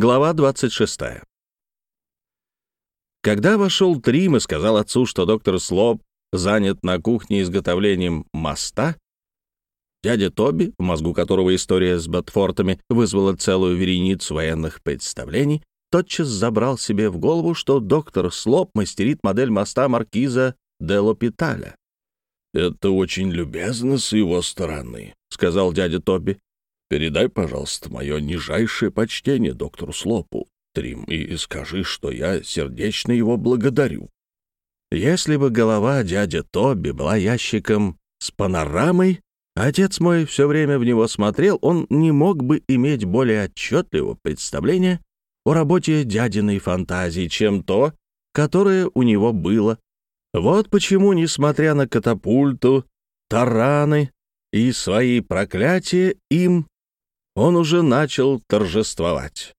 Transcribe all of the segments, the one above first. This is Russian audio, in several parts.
Глава 26. Когда вошел Трим и сказал отцу, что доктор Слоп занят на кухне изготовлением моста, дядя Тоби, в мозгу которого история с Батфортами вызвала целую вереницу военных представлений, тотчас забрал себе в голову, что доктор Слоп мастерит модель моста маркиза де Лопиталя. «Это очень любезно с его стороны», — сказал дядя Тоби. Передай, пожалуйста, мое нижайшее почтение доктору Слопу, Трим, и скажи, что я сердечно его благодарю. Если бы голова дяди Тоби была ящиком с панорамой, отец мой все время в него смотрел, он не мог бы иметь более отчетливого представления о работе дядиной фантазии, чем то, которое у него было. Вот почему, несмотря на катапульту, тараны и свои проклятия, им он уже начал торжествовать.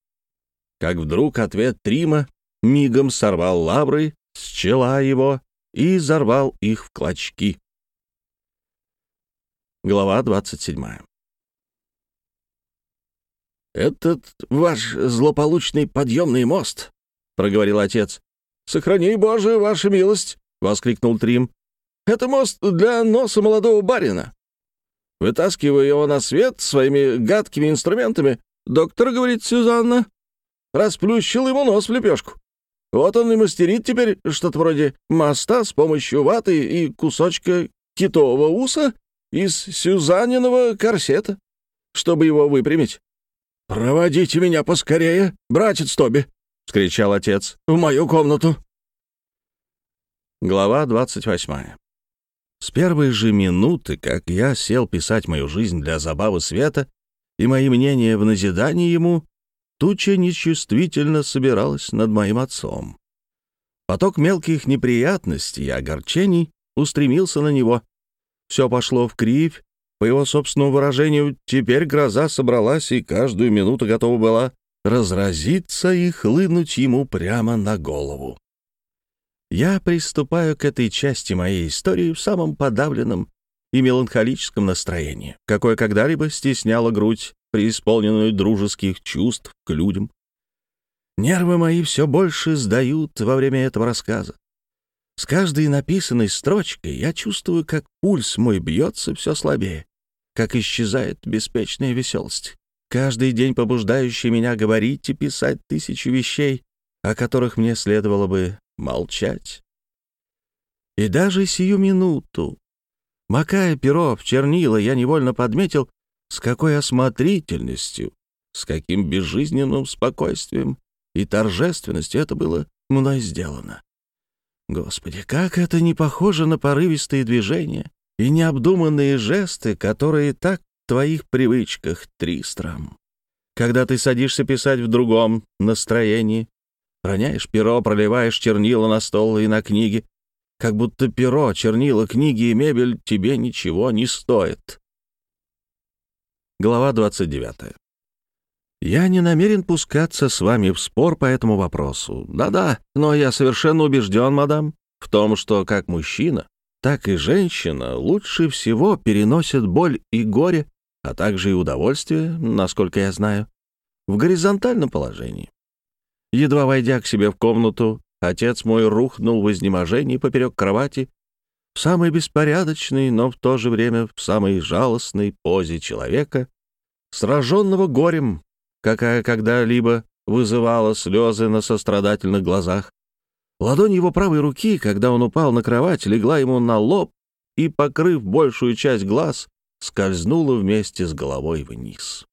Как вдруг ответ Трима мигом сорвал лавры с чела его и зарвал их в клочки. Глава 27. «Этот ваш злополучный подъемный мост», — проговорил отец. «Сохрани, Боже, ваша милость!» — воскликнул Трим. «Это мост для носа молодого барина. Вытаскивая его на свет своими гадкими инструментами, доктор, говорит Сюзанна, расплющил ему нос в лепешку. Вот он и мастерит теперь что-то вроде моста с помощью ваты и кусочка китового уса из Сюзанниного корсета, чтобы его выпрямить. «Проводите меня поскорее, братец Тоби!» — скричал отец. «В мою комнату!» Глава двадцать восьмая. С первой же минуты, как я сел писать мою жизнь для забавы света и мои мнения в назидании ему, туча нечувствительно собиралась над моим отцом. Поток мелких неприятностей и огорчений устремился на него. Все пошло в кривь, по его собственному выражению, теперь гроза собралась и каждую минуту готова была разразиться и хлынуть ему прямо на голову. Я приступаю к этой части моей истории в самом подавленном и меланхолическом настроении, какое когда-либо стесняло грудь, преисполненную дружеских чувств к людям. Нервы мои все больше сдают во время этого рассказа. С каждой написанной строчкой я чувствую, как пульс мой бьется все слабее, как исчезает беспечная веселость, каждый день побуждающий меня говорить и писать тысячи вещей, о которых мне следовало бы молчать. И даже сию минуту, макая перо в чернила, я невольно подметил, с какой осмотрительностью, с каким безжизненным спокойствием и торжественностью это было мной сделано. Господи, как это не похоже на порывистые движения и необдуманные жесты, которые так в твоих привычках, Тристрам. Когда ты садишься писать в другом настроении, Роняешь перо, проливаешь чернила на стол и на книги, как будто перо, чернила, книги и мебель тебе ничего не стоят. Глава 29. Я не намерен пускаться с вами в спор по этому вопросу. Да-да, но я совершенно убежден, мадам, в том, что как мужчина, так и женщина лучше всего переносят боль и горе, а также и удовольствие, насколько я знаю, в горизонтальном положении. Едва войдя к себе в комнату, отец мой рухнул в изнеможении поперек кровати, в самой беспорядочной, но в то же время в самой жалостной позе человека, сраженного горем, какая когда-либо вызывала слезы на сострадательных глазах. Ладонь его правой руки, когда он упал на кровать, легла ему на лоб и, покрыв большую часть глаз, скользнула вместе с головой вниз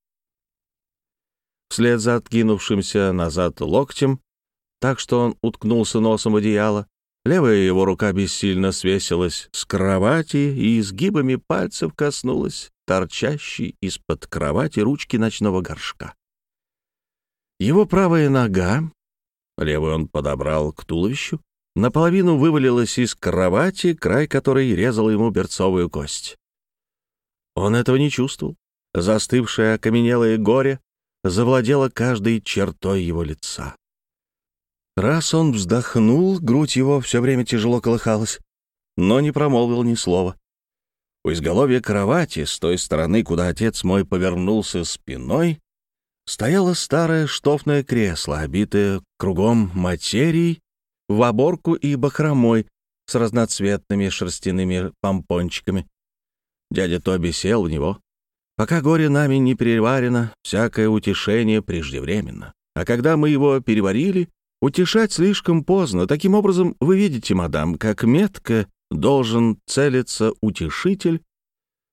вслед за откинувшимся назад локтем, так что он уткнулся носом в одеяло. Левая его рука бессильно свесилась с кровати и изгибами пальцев коснулась торчащей из-под кровати ручки ночного горшка. Его правая нога, левую он подобрал к туловищу, наполовину вывалилась из кровати, край которой резал ему берцовую кость. Он этого не чувствовал. Застывшее окаменелое горе завладела каждой чертой его лица. Раз он вздохнул, грудь его все время тяжело колыхалась, но не промолвил ни слова. У изголовья кровати, с той стороны, куда отец мой повернулся спиной, стояло старое штофное кресло, обитое кругом материей, в оборку и бахромой с разноцветными шерстяными помпончиками. Дядя Тоби сел в него. Пока горе нами не переварено, всякое утешение преждевременно. А когда мы его переварили, утешать слишком поздно. Таким образом, вы видите, мадам, как метко должен целиться утешитель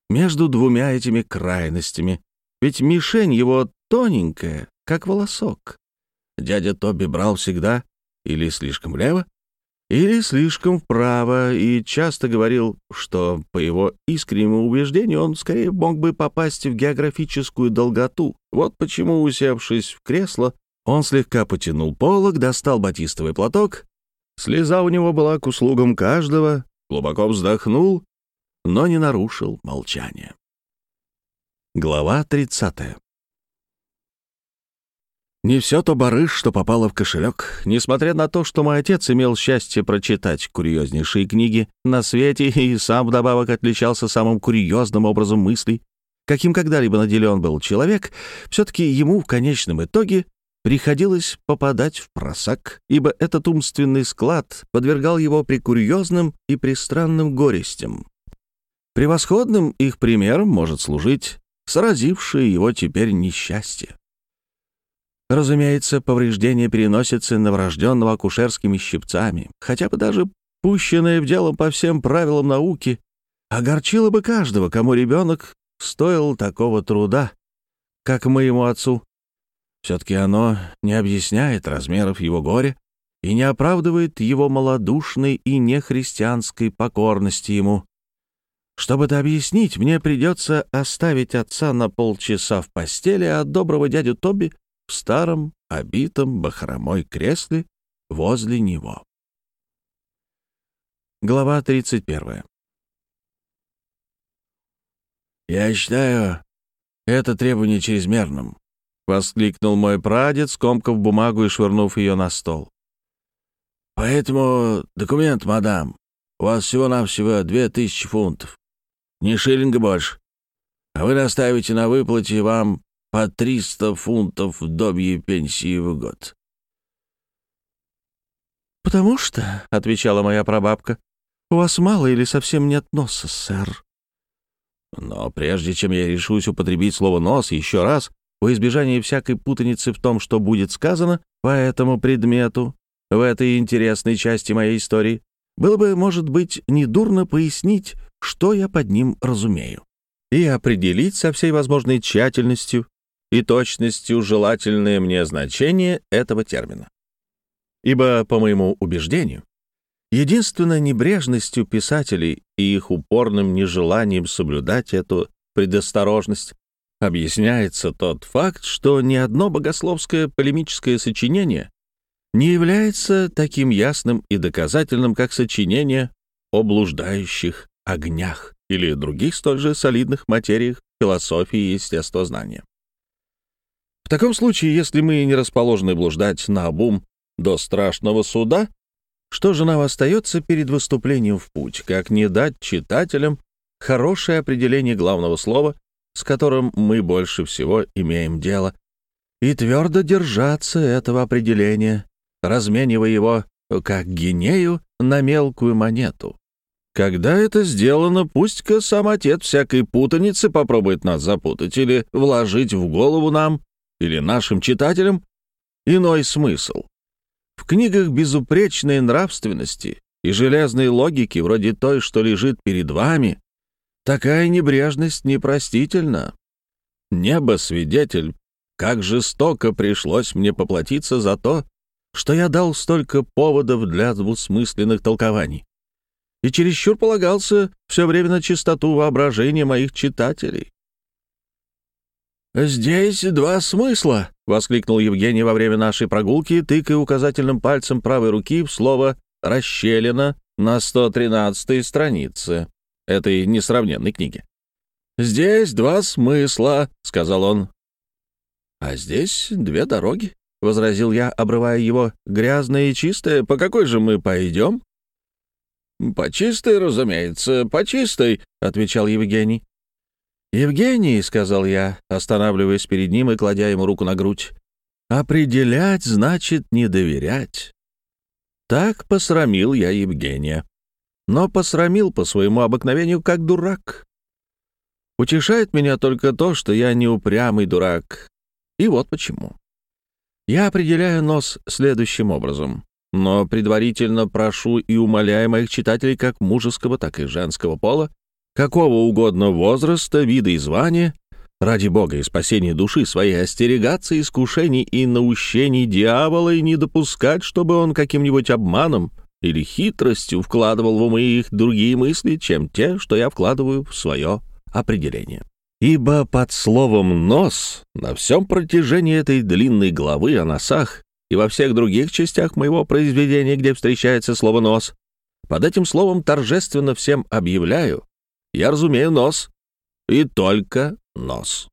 между двумя этими крайностями. Ведь мишень его тоненькая, как волосок. Дядя Тоби брал всегда или слишком влево, или слишком вправо, и часто говорил, что, по его искреннему убеждению, он скорее мог бы попасть в географическую долготу. Вот почему, усевшись в кресло, он слегка потянул полог, достал батистовый платок. Слеза у него была к услугам каждого, глубоко вздохнул, но не нарушил молчание. Глава 30. Не все то барыш, что попало в кошелек. Несмотря на то, что мой отец имел счастье прочитать курьезнейшие книги на свете и сам вдобавок отличался самым курьезным образом мыслей, каким когда-либо наделен был человек, все-таки ему в конечном итоге приходилось попадать в просак, ибо этот умственный склад подвергал его прикурьезным и пристранным горестям. Превосходным их примером может служить сразившее его теперь несчастье. Разумеется, повреждение переносится новорожденного акушерскими щипцами, хотя бы даже пущенное в дело по всем правилам науки, огорчило бы каждого, кому ребенок стоил такого труда, как моему отцу. Все-таки оно не объясняет размеров его горя и не оправдывает его малодушной и нехристианской покорности ему. Чтобы это объяснить, мне придется оставить отца на полчаса в постели, а доброго дядю Тоби в старом, обитом бахромой кресле возле него. Глава 31. «Я считаю это требование чрезмерным», — воскликнул мой прадед, скомкав бумагу и швырнув ее на стол. «Поэтому документ, мадам. У вас всего-навсего две тысячи фунтов. Ни шиллинга больше. А вы наставите на выплате вам по 300 фунтов вдовьей пенсии в год. «Потому что, — отвечала моя прабабка, — у вас мало или совсем нет носа, сэр». Но прежде чем я решусь употребить слово «нос» еще раз, во избежание всякой путаницы в том, что будет сказано по этому предмету в этой интересной части моей истории, было бы, может быть, недурно пояснить, что я под ним разумею, и определить со всей возможной тщательностью и точностью желательное мне значение этого термина. Ибо, по моему убеждению, единственной небрежностью писателей и их упорным нежеланием соблюдать эту предосторожность объясняется тот факт, что ни одно богословское полемическое сочинение не является таким ясным и доказательным, как сочинение о блуждающих огнях или других столь же солидных материях философии и естествознания. Таком случае, если мы не расположены блуждать на обум до страшного суда, что же нам остается перед выступлением в путь, как не дать читателям хорошее определение главного слова, с которым мы больше всего имеем дело, и твердо держаться этого определения, разменивая его, как гинею, на мелкую монету. Когда это сделано, пусть-ка сам отец всякой путаницы попробует нас запутать или вложить в голову нам или нашим читателям иной смысл. В книгах безупречной нравственности и железной логики, вроде той, что лежит перед вами, такая небрежность непростительна. Небо свидетель, как жестоко пришлось мне поплатиться за то, что я дал столько поводов для двусмысленных толкований и чересчур полагался все время на чистоту воображения моих читателей. «Здесь два смысла», — воскликнул Евгений во время нашей прогулки, тыкая указательным пальцем правой руки в слово «расщелина» на 113-й странице этой несравненной книги. «Здесь два смысла», — сказал он. «А здесь две дороги», — возразил я, обрывая его, — «грязная и чистая. По какой же мы пойдем?» «По чистой, разумеется, по чистой», — отвечал Евгений. «Евгений», — сказал я, останавливаясь перед ним и кладя ему руку на грудь, — «определять значит не доверять». Так посрамил я Евгения. Но посрамил по своему обыкновению как дурак. Утешает меня только то, что я не упрямый дурак. И вот почему. Я определяю нос следующим образом, но предварительно прошу и умоляю моих читателей как мужеского, так и женского пола какого угодно возраста, вида и звания, ради Бога и спасения души своей остерегаться искушений и наущений дьявола и не допускать, чтобы он каким-нибудь обманом или хитростью вкладывал в умы их другие мысли, чем те, что я вкладываю в свое определение. Ибо под словом «нос» на всем протяжении этой длинной главы о носах и во всех других частях моего произведения, где встречается слово «нос», под этим словом торжественно всем объявляю, я разумею нос. И только нос.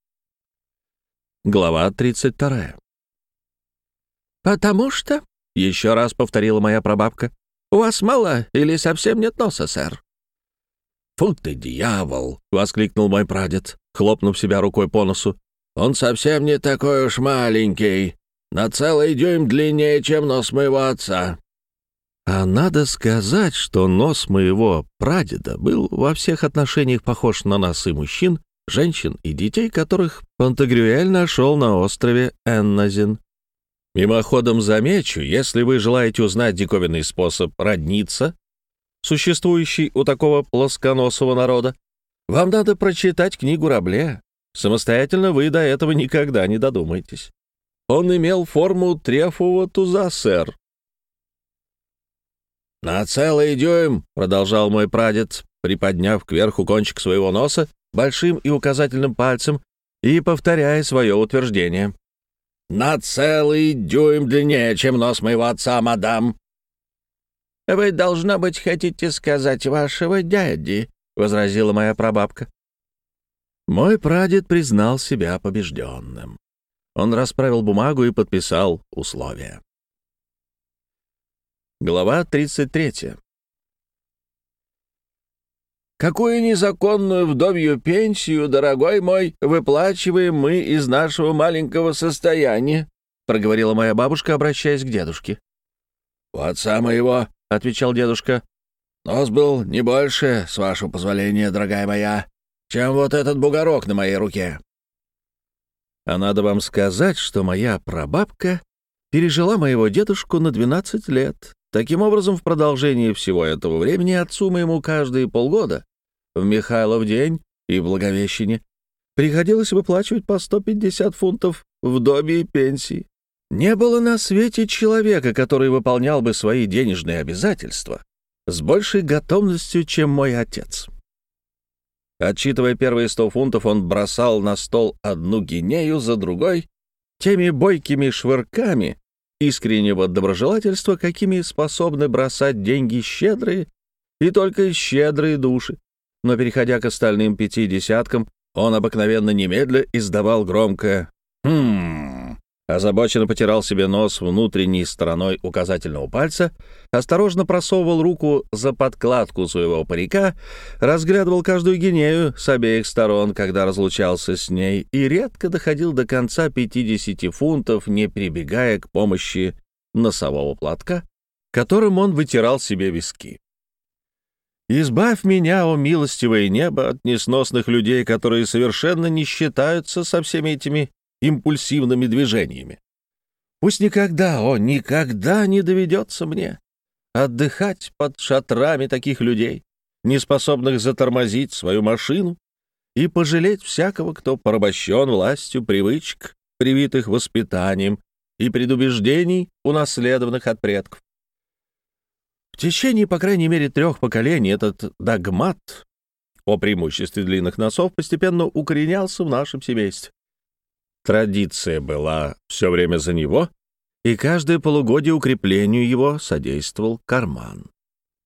Глава 32. «Потому что, — еще раз повторила моя прабабка, — у вас мало или совсем нет носа, сэр?» «Фу ты, дьявол!» — воскликнул мой прадед, хлопнув себя рукой по носу. «Он совсем не такой уж маленький, на целый дюйм длиннее, чем нос моего отца. А надо сказать, что нос моего прадеда был во всех отношениях похож на носы мужчин, женщин и детей, которых Пантагрюэль нашел на острове Энназин. Мимоходом замечу, если вы желаете узнать диковинный способ родниться, существующий у такого плосконосого народа, вам надо прочитать книгу Рабле. Самостоятельно вы до этого никогда не додумаетесь. Он имел форму трефового туза, сэр, «На целый дюйм», — продолжал мой прадед, приподняв кверху кончик своего носа большим и указательным пальцем и повторяя свое утверждение. «На целый дюйм длиннее, чем нос моего отца, мадам». «Вы, должно быть, хотите сказать вашего дяди», — возразила моя прабабка. Мой прадед признал себя побежденным. Он расправил бумагу и подписал условия. Глава 33. «Какую незаконную вдовью пенсию, дорогой мой, выплачиваем мы из нашего маленького состояния?» — проговорила моя бабушка, обращаясь к дедушке. «У отца моего», — отвечал дедушка, — «нос был не больше, с вашего позволения, дорогая моя, чем вот этот бугорок на моей руке». А надо вам сказать, что моя прабабка пережила моего дедушку на 12 лет, Таким образом, в продолжении всего этого времени отцу моему каждые полгода, в Михайлов день и в Благовещине, приходилось выплачивать по 150 фунтов в доме и пенсии. Не было на свете человека, который выполнял бы свои денежные обязательства с большей готовностью, чем мой отец. Отчитывая первые 100 фунтов, он бросал на стол одну гинею за другой, теми бойкими швырками, искреннего доброжелательства, какими способны бросать деньги щедрые и только щедрые души. Но, переходя к остальным пяти десяткам, он обыкновенно немедля издавал громкое «Хм...» озабоченно потирал себе нос внутренней стороной указательного пальца, осторожно просовывал руку за подкладку своего парика, разглядывал каждую гинею с обеих сторон, когда разлучался с ней, и редко доходил до конца 50 фунтов, не прибегая к помощи носового платка, которым он вытирал себе виски. «Избавь меня, о милостивое небо, от несносных людей, которые совершенно не считаются со всеми этими импульсивными движениями. Пусть никогда, о, никогда не доведется мне отдыхать под шатрами таких людей, не способных затормозить свою машину и пожалеть всякого, кто порабощен властью привычек, привитых воспитанием и предубеждений, унаследованных от предков. В течение, по крайней мере, трех поколений этот догмат о преимуществе длинных носов постепенно укоренялся в нашем семействе. Традиция была все время за него, и каждое полугодие укреплению его содействовал карман.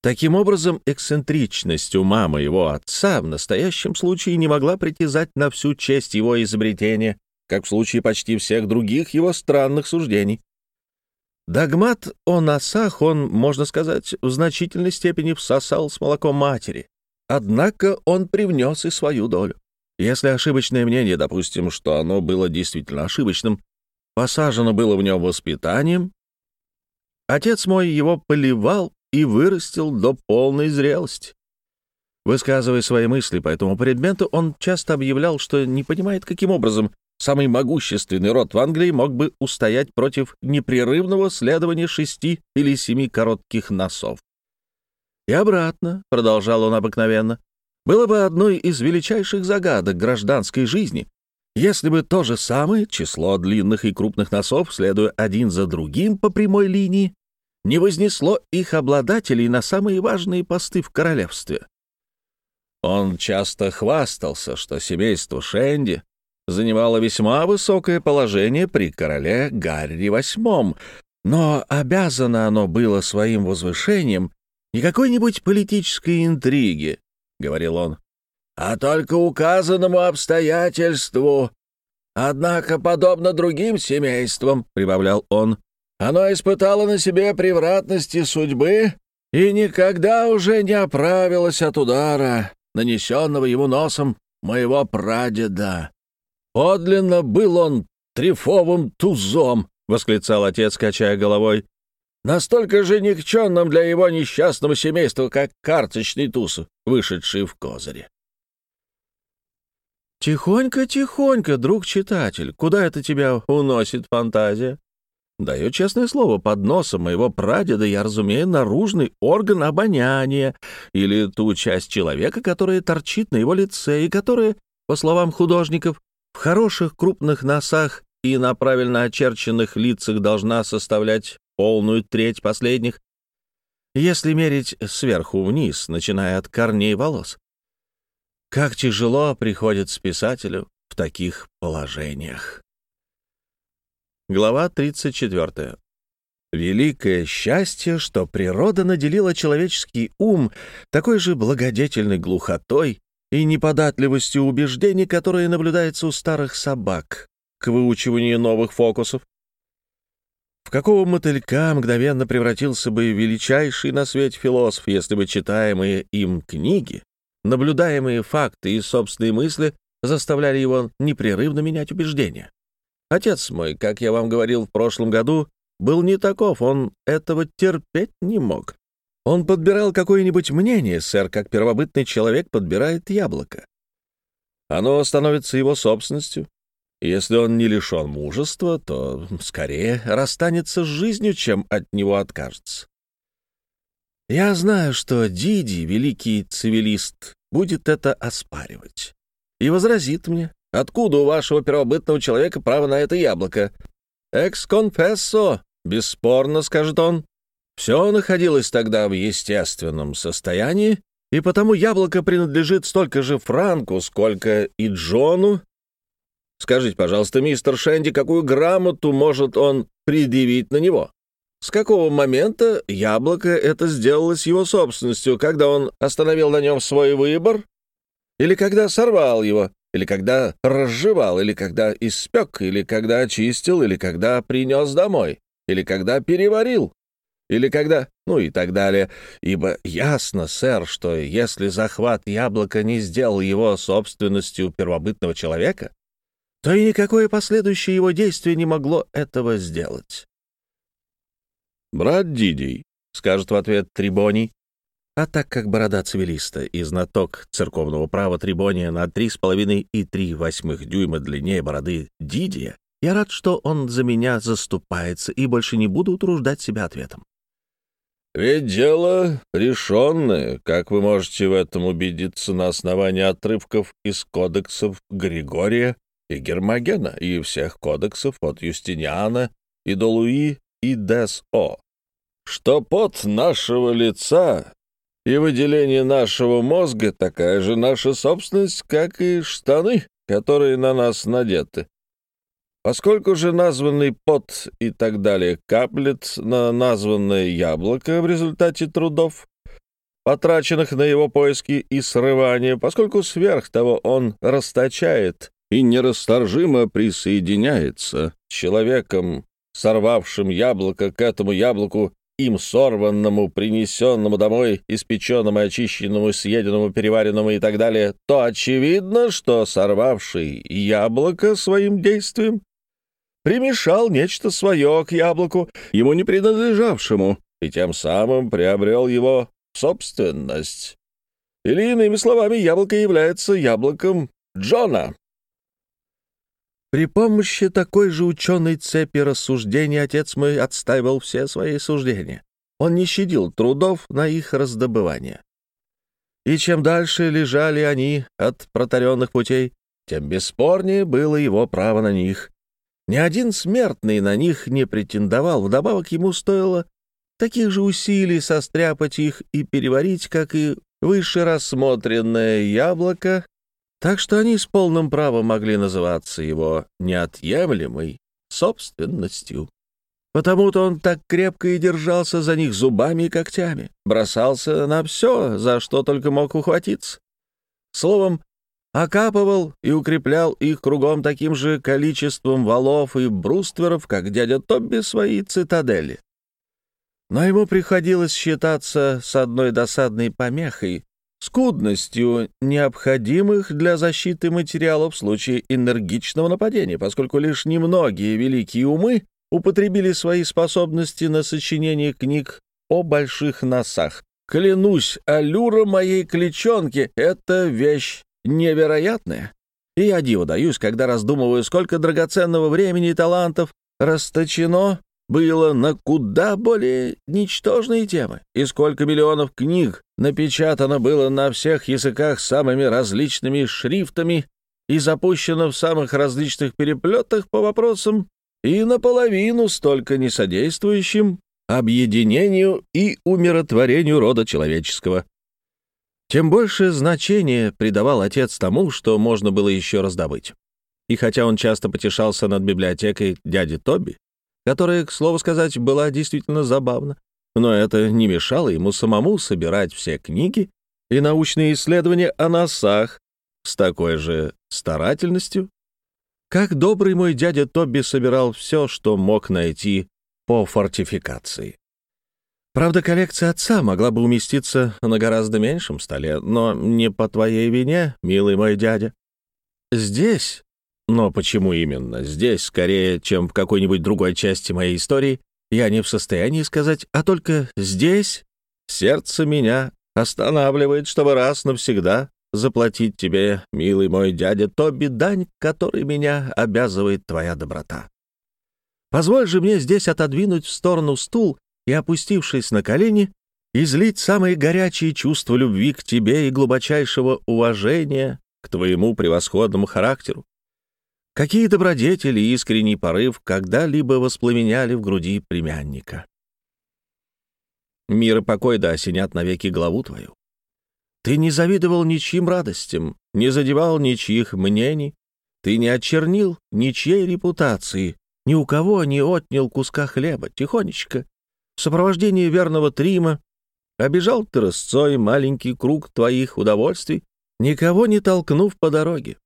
Таким образом, эксцентричность ума моего отца в настоящем случае не могла притязать на всю честь его изобретения, как в случае почти всех других его странных суждений. Догмат о носах он, можно сказать, в значительной степени всосал с молоком матери, однако он привнес и свою долю. Если ошибочное мнение, допустим, что оно было действительно ошибочным, посажено было в нем воспитанием, отец мой его поливал и вырастил до полной зрелости. Высказывая свои мысли по этому предмету, он часто объявлял, что не понимает, каким образом самый могущественный род в Англии мог бы устоять против непрерывного следования шести или семи коротких носов. И обратно, — продолжал он обыкновенно, — было бы одной из величайших загадок гражданской жизни, если бы то же самое число длинных и крупных носов, следуя один за другим по прямой линии, не вознесло их обладателей на самые важные посты в королевстве. Он часто хвастался, что семейство Шенди занимало весьма высокое положение при короле Гарри VIII, но обязано оно было своим возвышением не какой-нибудь политической интриги, — говорил он, — а только указанному обстоятельству. Однако, подобно другим семействам, — прибавлял он, — оно испытало на себе превратности судьбы и никогда уже не оправилось от удара, нанесенного ему носом моего прадеда. Подлинно был он трифовым тузом, — восклицал отец, качая головой, — настолько же никчемным для его несчастного семейства, как карточный туз, вышедший в козыре. «Тихонько, тихонько, друг читатель, куда это тебя уносит фантазия?» Даю честное слово, под носом моего прадеда я разумею наружный орган обоняния или ту часть человека, которая торчит на его лице и которая, по словам художников, в хороших крупных носах и на правильно очерченных лицах должна составлять полную треть последних, если мерить сверху вниз, начиная от корней волос. Как тяжело приходится писателю в таких положениях. Глава 34. Великое счастье, что природа наделила человеческий ум такой же благодетельной глухотой и неподатливостью убеждений, которые наблюдаются у старых собак к выучиванию новых фокусов. В какого мотылька мгновенно превратился бы величайший на свете философ, если бы читаемые им книги, наблюдаемые факты и собственные мысли заставляли его непрерывно менять убеждения? Отец мой, как я вам говорил в прошлом году, был не таков, он этого терпеть не мог. Он подбирал какое-нибудь мнение, сэр, как первобытный человек подбирает яблоко. Оно становится его собственностью. Если он не лишен мужества, то скорее расстанется с жизнью, чем от него откажется. Я знаю, что Диди, великий цивилист, будет это оспаривать и возразит мне, Откуда у вашего первобытного человека право на это яблоко? Экс-конфессо, бесспорно, скажет он. Все находилось тогда в естественном состоянии, и потому яблоко принадлежит столько же Франку, сколько и Джону. Скажите, пожалуйста, мистер Шенди, какую грамоту может он предъявить на него? С какого момента яблоко это сделалось его собственностью, когда он остановил на нем свой выбор? Или когда сорвал его? или когда разжевал, или когда испек, или когда очистил, или когда принес домой, или когда переварил, или когда... ну и так далее. Ибо ясно, сэр, что если захват яблока не сделал его собственностью первобытного человека, то и никакое последующее его действие не могло этого сделать. «Брат Дидий», — скажет в ответ Трибоний, а так как борода цивилиста и знаток церковного права Трибония на 3,5 и 3 восьмых дюйма длиннее бороды Дидия, я рад, что он за меня заступается и больше не буду утруждать себя ответом. Ведь дело решенное, как вы можете в этом убедиться на основании отрывков из кодексов Григория и Гермогена и всех кодексов от Юстиниана и до Луи и Дес-О, что под нашего лица и выделение нашего мозга такая же наша собственность, как и штаны, которые на нас надеты. Поскольку же названный пот и так далее каплет на названное яблоко в результате трудов, потраченных на его поиски и срывание, поскольку сверх того он расточает и нерасторжимо присоединяется человеком, сорвавшим яблоко к этому яблоку им сорванному, принесенному домой, испеченному, очищенному, съеденному, переваренному и так далее, то очевидно, что сорвавший яблоко своим действием примешал нечто свое к яблоку, ему не принадлежавшему, и тем самым приобрел его собственность. Или, иными словами, яблоко является яблоком Джона. При помощи такой же ученой цепи рассуждений отец мой отстаивал все свои суждения. Он не щадил трудов на их раздобывание. И чем дальше лежали они от протаренных путей, тем бесспорнее было его право на них. Ни один смертный на них не претендовал, вдобавок ему стоило таких же усилий состряпать их и переварить, как и выше рассмотренное яблоко, так что они с полным правом могли называться его неотъемлемой собственностью. Потому-то он так крепко и держался за них зубами и когтями, бросался на все, за что только мог ухватиться. Словом, окапывал и укреплял их кругом таким же количеством валов и брустверов, как дядя Тобби свои цитадели. Но ему приходилось считаться с одной досадной помехой, скудностью необходимых для защиты материалов в случае энергичного нападения, поскольку лишь немногие великие умы употребили свои способности на сочинение книг о больших носах. Клянусь, аллюра моей кличонки — это вещь невероятная. И я диво даюсь, когда раздумываю, сколько драгоценного времени и талантов расточено было на куда более ничтожные темы, и сколько миллионов книг напечатано было на всех языках самыми различными шрифтами и запущено в самых различных переплетах по вопросам, и наполовину столько несодействующим объединению и умиротворению рода человеческого. Тем больше значения придавал отец тому, что можно было еще раздобыть. И хотя он часто потешался над библиотекой дяди Тоби, которая, к слову сказать, была действительно забавна, но это не мешало ему самому собирать все книги и научные исследования о носах с такой же старательностью, как добрый мой дядя Тоби собирал все, что мог найти по фортификации. Правда, коллекция отца могла бы уместиться на гораздо меньшем столе, но не по твоей вине, милый мой дядя. Здесь, но почему именно здесь, скорее, чем в какой-нибудь другой части моей истории, я не в состоянии сказать, а только здесь сердце меня останавливает, чтобы раз навсегда заплатить тебе, милый мой дядя Тоби, дань, которой меня обязывает твоя доброта. Позволь же мне здесь отодвинуть в сторону стул и, опустившись на колени, излить самые горячие чувства любви к тебе и глубочайшего уважения к твоему превосходному характеру. Какие добродетели и искренний порыв когда-либо воспламеняли в груди племянника. Мир и покой да осенят навеки главу твою. Ты не завидовал ничьим радостям, не задевал ничьих мнений, ты не очернил ничьей репутации, ни у кого не отнял куска хлеба, тихонечко, в сопровождении верного Трима, обежал ты рысцой маленький круг твоих удовольствий, никого не толкнув по дороге.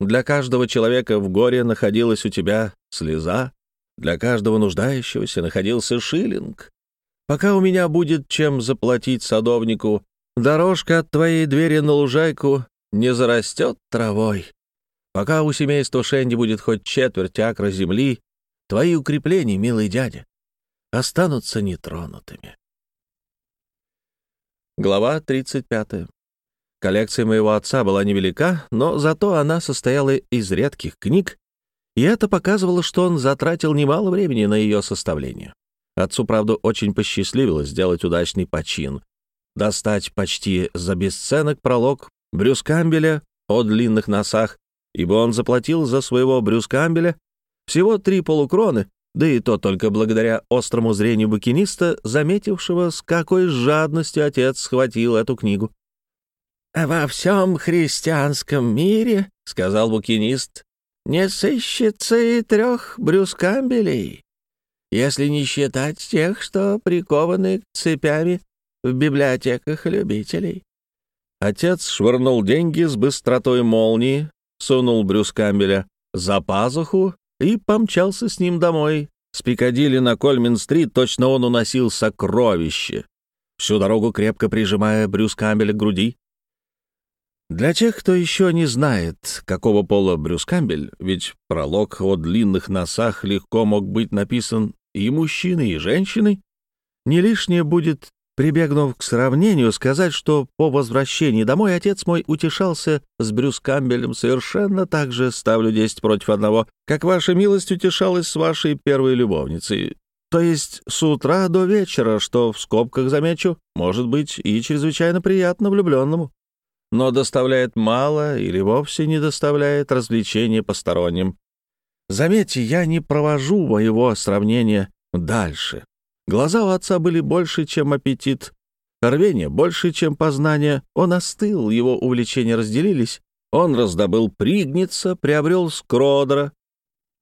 Для каждого человека в горе находилась у тебя слеза, для каждого нуждающегося находился шиллинг. Пока у меня будет чем заплатить садовнику, дорожка от твоей двери на лужайку не зарастет травой. Пока у семейства Шенди будет хоть четверть акра земли, твои укрепления, милый дядя, останутся нетронутыми. Глава 35. Коллекция моего отца была невелика, но зато она состояла из редких книг, и это показывало, что он затратил немало времени на ее составление. Отцу, правда, очень посчастливилось сделать удачный почин, достать почти за бесценок пролог Брюскамбеля о длинных носах, ибо он заплатил за своего Брюскамбеля всего три полукроны, да и то только благодаря острому зрению букиниста, заметившего, с какой жадностью отец схватил эту книгу. «Во всем христианском мире, — сказал букинист, — не сыщется и трех брюскамбелей, если не считать тех, что прикованы цепями в библиотеках любителей». Отец швырнул деньги с быстротой молнии, сунул брюскамбеля за пазуху и помчался с ним домой, С Пикадилли на Кольмин-стрит точно он уносил сокровище, всю дорогу крепко прижимая Брюс Камбеля к груди. Для тех, кто еще не знает, какого пола Брюс Камбель, ведь пролог о длинных носах легко мог быть написан и мужчиной, и женщиной, не лишнее будет Прибегнув к сравнению, сказать, что по возвращении домой отец мой утешался с Брюс Камбелем совершенно так же, ставлю 10 против одного, как ваша милость утешалась с вашей первой любовницей. То есть с утра до вечера, что, в скобках замечу, может быть и чрезвычайно приятно влюбленному, но доставляет мало или вовсе не доставляет развлечения посторонним. Заметьте, я не провожу моего сравнения дальше. Глаза у отца были больше, чем аппетит, рвение больше, чем познание. Он остыл, его увлечения разделились. Он раздобыл Пригница, приобрел Скродера,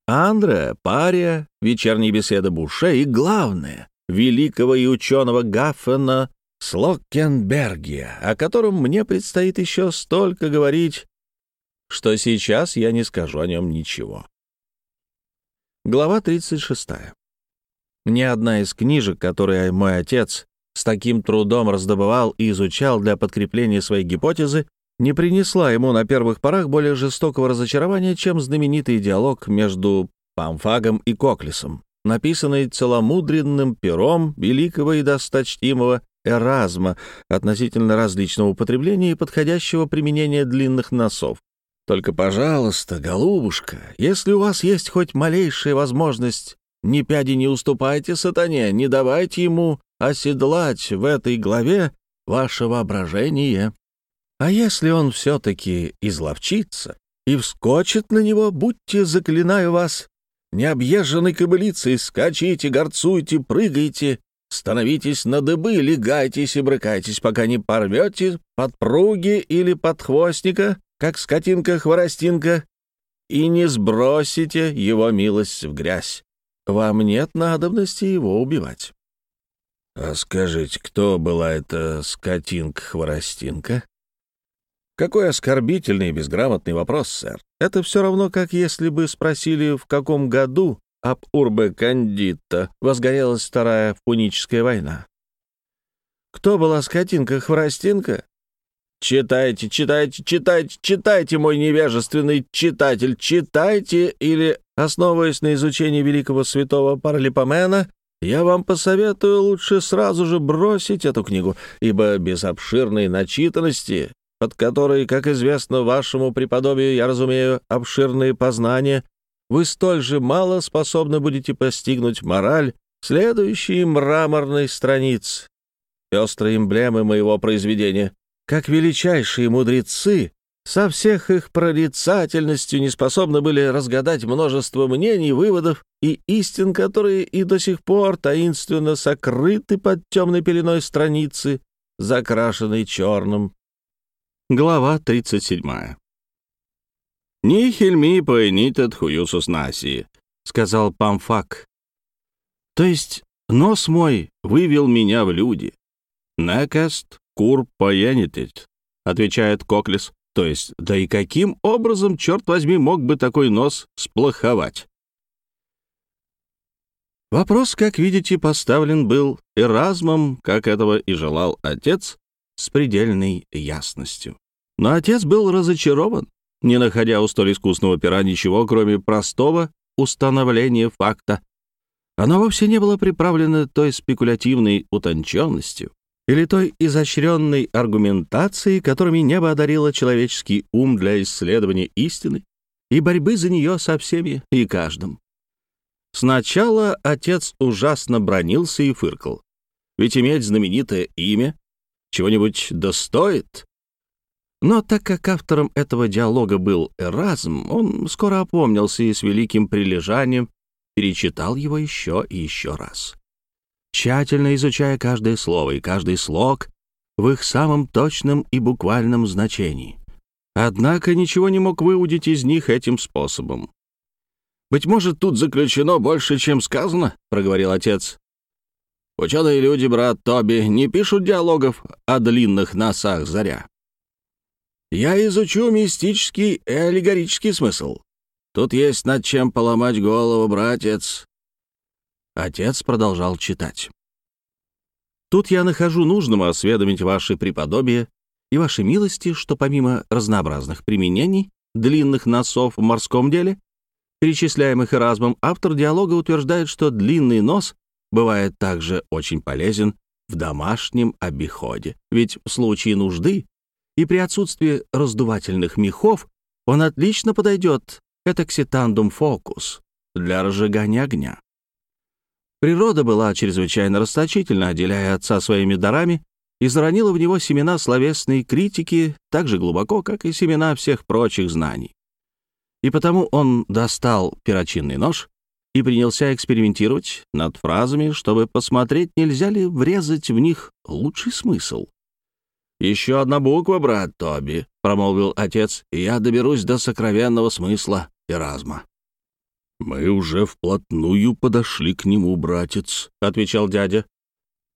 Андре, Пария, вечерние беседы Буше и, главное, великого и ученого Гаффена Слоккенбергия, о котором мне предстоит еще столько говорить, что сейчас я не скажу о нем ничего. Глава 36. Ни одна из книжек, которые мой отец с таким трудом раздобывал и изучал для подкрепления своей гипотезы, не принесла ему на первых порах более жестокого разочарования, чем знаменитый диалог между Памфагом и Коклисом, написанный целомудренным пером великого и досточтимого Эразма относительно различного употребления и подходящего применения длинных носов. Только, пожалуйста, голубушка, если у вас есть хоть малейшая возможность ни пяди не уступайте сатане, не давайте ему оседлать в этой главе ваше воображение. А если он все-таки изловчится и вскочит на него, будьте, заклинаю вас, необъезженной кобылицей, скачите, горцуйте, прыгайте, становитесь на дыбы, легайтесь и брыкайтесь, пока не порвете подпруги или подхвостника, как скотинка-хворостинка, и не сбросите его милость в грязь. Вам нет надобности его убивать». «А скажите, кто была эта скотинка-хворостинка?» «Какой оскорбительный и безграмотный вопрос, сэр. Это все равно, как если бы спросили, в каком году об Урбе Кандитта возгорелась Вторая Пуническая война. Кто была скотинка-хворостинка? Читайте, читайте, читайте, читайте, мой невежественный читатель, читайте или Основываясь на изучении великого святого Паралипомена, я вам посоветую лучше сразу же бросить эту книгу, ибо без обширной начитанности, под которой, как известно вашему преподобию, я разумею, обширные познания, вы столь же мало способны будете постигнуть мораль следующей мраморной страниц, пестрой эмблемы моего произведения, как величайшие мудрецы со всех их прорицательностью не способны были разгадать множество мнений, выводов и истин, которые и до сих пор таинственно сокрыты под темной пеленой страницы, закрашенной черным. Глава 37. «Нихельми поэнитет хуюсус наси», — сказал Памфак. «То есть нос мой вывел меня в люди». «Некест кур поэнитет», — отвечает Коклис. То есть, да и каким образом, черт возьми, мог бы такой нос сплоховать? Вопрос, как видите, поставлен был Эразмом, как этого и желал отец, с предельной ясностью. Но отец был разочарован, не находя у столь искусного пера ничего, кроме простого установления факта. Оно вовсе не было приправлено той спекулятивной утонченностью, или той изощренной аргументации, которыми небо одарило человеческий ум для исследования истины и борьбы за нее со всеми и каждым. Сначала отец ужасно бронился и фыркал. Ведь иметь знаменитое имя чего-нибудь достоит. Но так как автором этого диалога был Эразм, он скоро опомнился и с великим прилежанием перечитал его еще и еще раз тщательно изучая каждое слово и каждый слог в их самом точном и буквальном значении. Однако ничего не мог выудить из них этим способом. «Быть может, тут заключено больше, чем сказано», — проговорил отец. «Ученые люди, брат Тоби, не пишут диалогов о длинных носах заря. Я изучу мистический и аллегорический смысл. Тут есть над чем поломать голову, братец. Отец продолжал читать. «Тут я нахожу нужным осведомить ваши преподобие и ваши милости, что помимо разнообразных применений длинных носов в морском деле, перечисляемых Эразмом, автор диалога утверждает, что длинный нос бывает также очень полезен в домашнем обиходе, ведь в случае нужды и при отсутствии раздувательных мехов он отлично подойдет этокситандум фокус для разжигания огня. Природа была чрезвычайно расточительна, отделяя отца своими дарами, и заронила в него семена словесной критики так же глубоко, как и семена всех прочих знаний. И потому он достал перочинный нож и принялся экспериментировать над фразами, чтобы посмотреть, нельзя ли врезать в них лучший смысл. «Еще одна буква, брат Тоби», — промолвил отец, — «и я доберусь до сокровенного смысла Эразма». «Мы уже вплотную подошли к нему, братец», — отвечал дядя.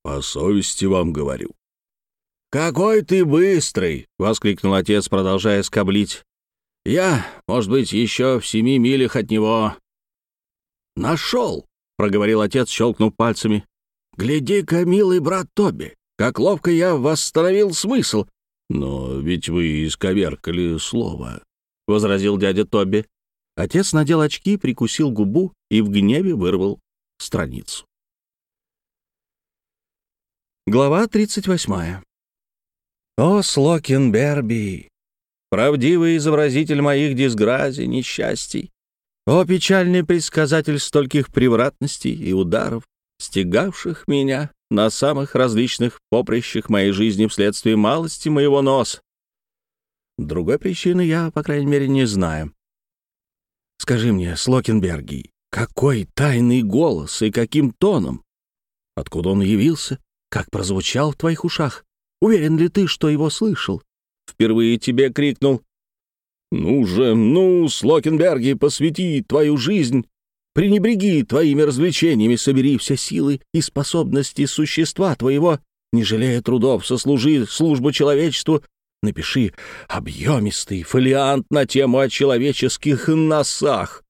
«По совести вам говорю». «Какой ты быстрый!» — воскликнул отец, продолжая скоблить. «Я, может быть, еще в семи милях от него». «Нашел!» — проговорил отец, щелкнув пальцами. «Гляди-ка, милый брат Тоби, как ловко я восстановил смысл!» «Но ведь вы исковеркали слово», — возразил дядя Тоби. Отец надел очки, прикусил губу и в гневе вырвал страницу. Глава 38. «О, Слокенберби, правдивый изобразитель моих дисгразий, несчастий! О, печальный предсказатель стольких превратностей и ударов, стегавших меня на самых различных поприщах моей жизни вследствие малости моего носа! Другой причины я, по крайней мере, не знаю. Скажи мне, Слокенберги, какой тайный голос и каким тоном? Откуда он явился? Как прозвучал в твоих ушах? Уверен ли ты, что его слышал? Впервые тебе крикнул. «Ну же, ну, Слокенберги, посвяти твою жизнь, пренебреги твоими развлечениями, собери все силы и способности существа твоего, не жалея трудов, сослужи службу человечеству Напиши объемистый фолиант на тему о человеческих носах.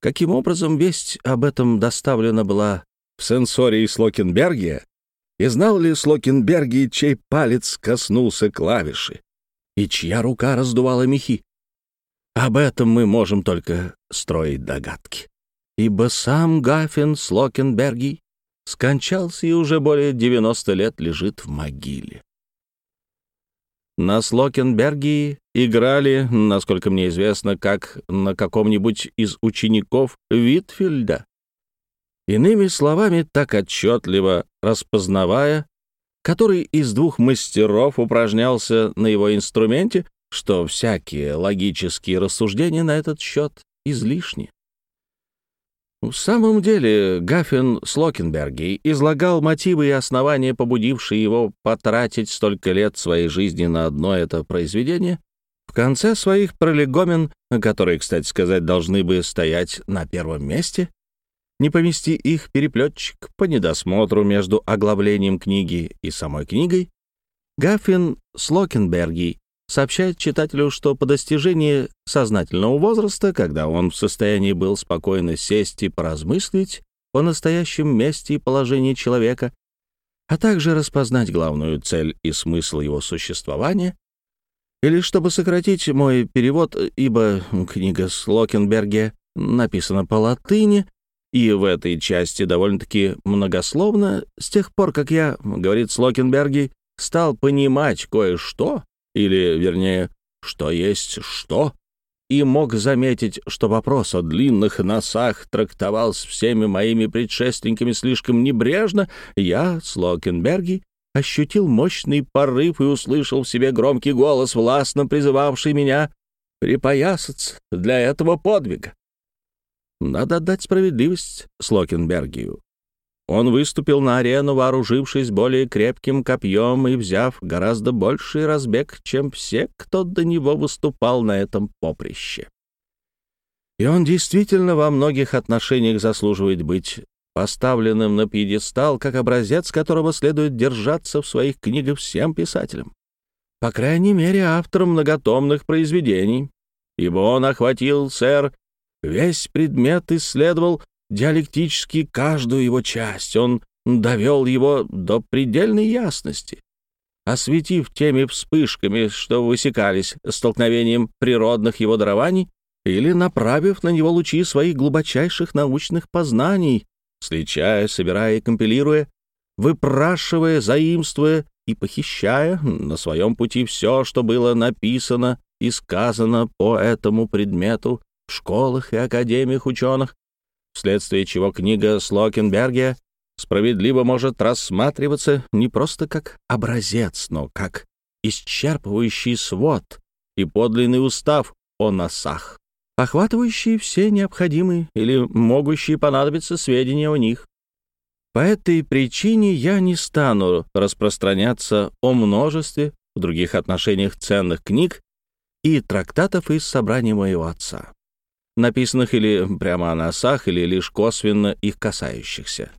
Каким образом весть об этом доставлена была в сенсории Слокенбергия? И знал ли Слокенберги, чей палец коснулся клавиши? И чья рука раздувала мехи? Об этом мы можем только строить догадки. Ибо сам Гаффин Слокенберги скончался и уже более 90 лет лежит в могиле. На Слокенберге играли, насколько мне известно, как на каком-нибудь из учеников Витфельда. Иными словами, так отчетливо распознавая, который из двух мастеров упражнялся на его инструменте, что всякие логические рассуждения на этот счет излишни. В самом деле, Гаффин Слокенберги излагал мотивы и основания, побудившие его потратить столько лет своей жизни на одно это произведение. В конце своих пролегомен, которые, кстати сказать, должны бы стоять на первом месте, не помести их переплетчик по недосмотру между оглавлением книги и самой книгой, Гаффин Слокенберги сообщает читателю, что по достижении сознательного возраста, когда он в состоянии был спокойно сесть и поразмыслить о настоящем месте и положении человека, а также распознать главную цель и смысл его существования, или, чтобы сократить мой перевод, ибо книга Слокенберге написана по латыни, и в этой части довольно-таки многословно, с тех пор, как я, говорит Слокенберги, стал понимать кое-что, или, вернее, что есть что, и мог заметить, что вопрос о длинных носах трактовался всеми моими предшественниками слишком небрежно, я, Слокенберги, ощутил мощный порыв и услышал в себе громкий голос, властно призывавший меня припоясаться для этого подвига. Надо отдать справедливость Слокенбергию. Он выступил на арену, вооружившись более крепким копьем и взяв гораздо больший разбег, чем все, кто до него выступал на этом поприще. И он действительно во многих отношениях заслуживает быть поставленным на пьедестал, как образец которого следует держаться в своих книгах всем писателям. По крайней мере, автором многотомных произведений, ибо он охватил, сэр, весь предмет исследовал, диалектически каждую его часть, он довел его до предельной ясности, осветив теми вспышками, что высекались столкновением природных его дарований, или направив на него лучи своих глубочайших научных познаний, сличая, собирая и компилируя, выпрашивая, заимствуя и похищая на своем пути все, что было написано и сказано по этому предмету в школах и академиях ученых, вследствие чего книга Слокенбергия справедливо может рассматриваться не просто как образец, но как исчерпывающий свод и подлинный устав о носах, охватывающий все необходимые или могущие понадобиться сведения о них. По этой причине я не стану распространяться о множестве в других отношениях ценных книг и трактатов из собрания моего отца, написанных или прямо о носах, или лишь косвенно их касающихся.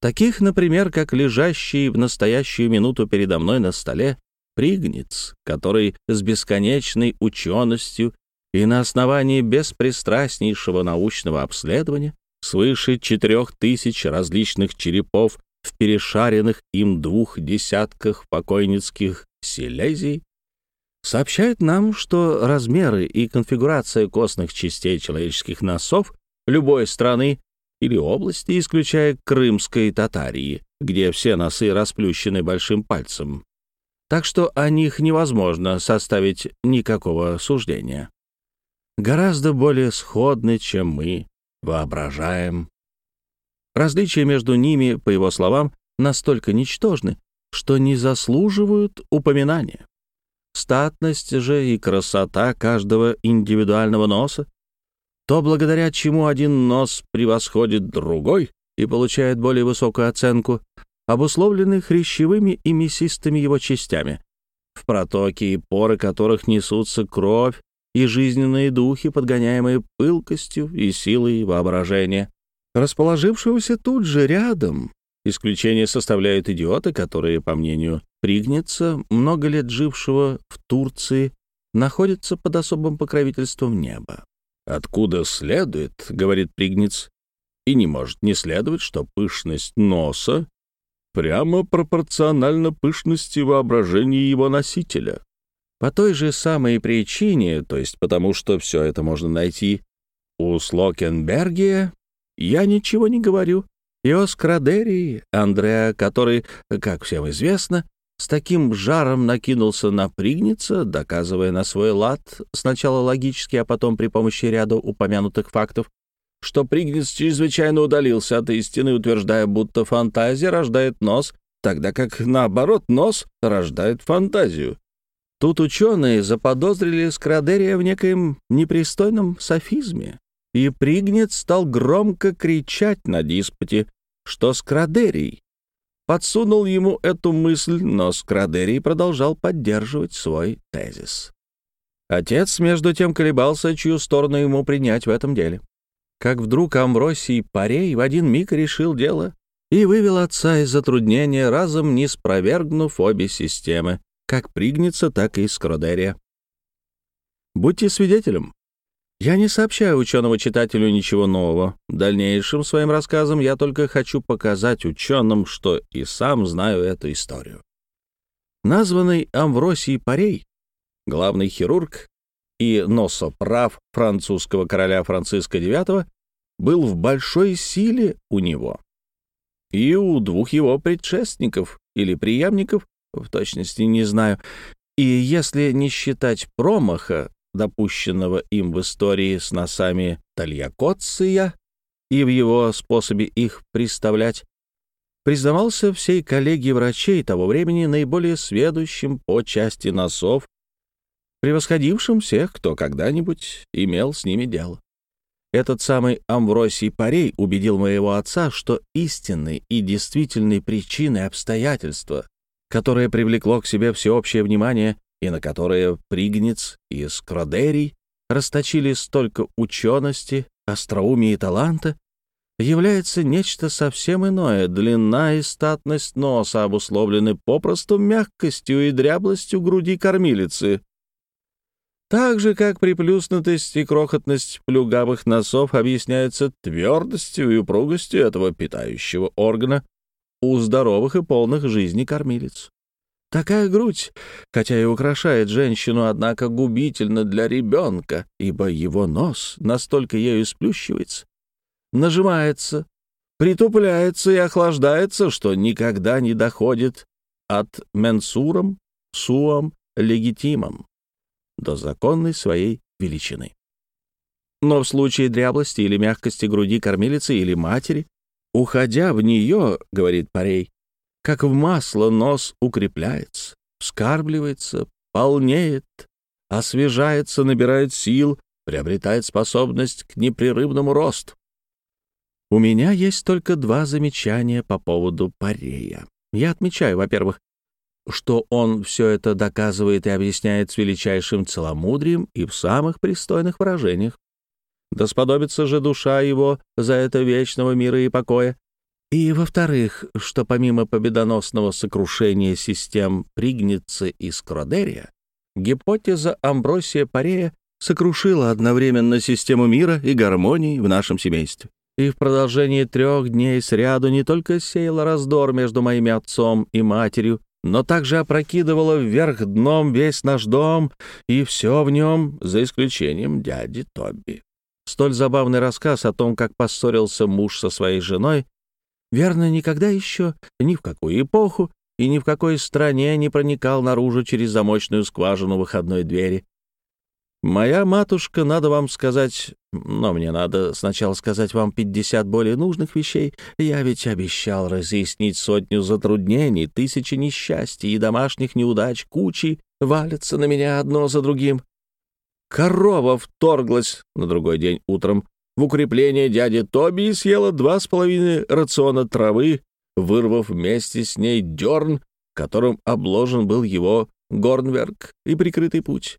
Таких, например, как лежащий в настоящую минуту передо мной на столе Пригниц, который с бесконечной ученостью и на основании беспристрастнейшего научного обследования свыше четырех тысяч различных черепов в перешаренных им двух десятках покойницких селезий, сообщает нам, что размеры и конфигурация костных частей человеческих носов любой страны или области, исключая Крымской Татарии, где все носы расплющены большим пальцем. Так что о них невозможно составить никакого суждения. Гораздо более сходны, чем мы воображаем. Различия между ними, по его словам, настолько ничтожны, что не заслуживают упоминания. Статность же и красота каждого индивидуального носа то благодаря чему один нос превосходит другой и получает более высокую оценку, обусловлены хрящевыми и мясистыми его частями, в протоке и поры которых несутся кровь и жизненные духи, подгоняемые пылкостью и силой воображения, расположившегося тут же рядом. Исключение составляют идиоты, которые, по мнению Пригнется, много лет жившего в Турции, находятся под особым покровительством неба. Откуда следует, говорит Пригниц, и не может не следовать, что пышность носа прямо пропорциональна пышности воображения его носителя. По той же самой причине, то есть потому, что все это можно найти у Слокенбергия, я ничего не говорю. И о Скрадерии, Андреа, который, как всем известно, с таким жаром накинулся на Пригница, доказывая на свой лад, сначала логически, а потом при помощи ряда упомянутых фактов, что Пригниц чрезвычайно удалился от истины, утверждая, будто фантазия рождает нос, тогда как, наоборот, нос рождает фантазию. Тут ученые заподозрили Скрадерия в некоем непристойном софизме, и Пригнец стал громко кричать на диспуте, что Скрадерий подсунул ему эту мысль, но Скрадерий продолжал поддерживать свой тезис. Отец, между тем, колебался, чью сторону ему принять в этом деле. Как вдруг Амвросий Парей в один миг решил дело и вывел отца из затруднения, разом не спровергнув обе системы, как Пригница, так и Скрадерия. Будьте свидетелем, я не сообщаю ученому читателю ничего нового. Дальнейшим своим рассказом я только хочу показать ученым, что и сам знаю эту историю. Названный Амвросий Парей, главный хирург и носоправ французского короля Франциска IX, был в большой силе у него. И у двух его предшественников или преемников, в точности не знаю, и если не считать промаха, допущенного им в истории с носами Тальякоция и в его способе их представлять, признавался всей коллегии врачей того времени наиболее сведущим по части носов, превосходившим всех, кто когда-нибудь имел с ними дело. Этот самый Амвросий Парей убедил моего отца, что истинной и действительной причиной обстоятельства, которое привлекло к себе всеобщее внимание и на которые Пригнец и Скродерий расточили столько учености, остроумия и таланта, является нечто совсем иное. Длина и статность носа обусловлены попросту мягкостью и дряблостью груди кормилицы. Так же, как приплюснутость и крохотность плюгавых носов объясняются твердостью и упругостью этого питающего органа у здоровых и полных жизни кормилец. Такая грудь, хотя и украшает женщину, однако губительна для ребенка, ибо его нос настолько ею сплющивается, нажимается, притупляется и охлаждается, что никогда не доходит от менсуром, суам, легитимом до законной своей величины. Но в случае дряблости или мягкости груди кормилицы или матери, уходя в нее, говорит Парей, как в масло нос укрепляется, вскармливается, полнеет, освежается, набирает сил, приобретает способность к непрерывному росту. У меня есть только два замечания по поводу Парея. Я отмечаю, во-первых, что он все это доказывает и объясняет с величайшим целомудрием и в самых пристойных выражениях. Да сподобится же душа его за это вечного мира и покоя. И, во-вторых, что помимо победоносного сокрушения систем Пригницы и Скродерия, гипотеза Амбросия Парея сокрушила одновременно систему мира и гармонии в нашем семействе. И в продолжении трех дней сряду не только сеяла раздор между моими отцом и матерью, но также опрокидывала вверх дном весь наш дом и все в нем, за исключением дяди Тоби. Столь забавный рассказ о том, как поссорился муж со своей женой, верно, никогда еще, ни в какую эпоху и ни в какой стране не проникал наружу через замочную скважину выходной двери, Моя матушка, надо вам сказать, но мне надо сначала сказать вам 50 более нужных вещей. Я ведь обещал разъяснить сотню затруднений, тысячи несчастий и домашних неудач, кучи валятся на меня одно за другим. Корова вторглась на другой день утром в укрепление дяди Тоби и съела два с половиной рациона травы, вырвав вместе с ней дерн, которым обложен был его горнверк и прикрытый путь.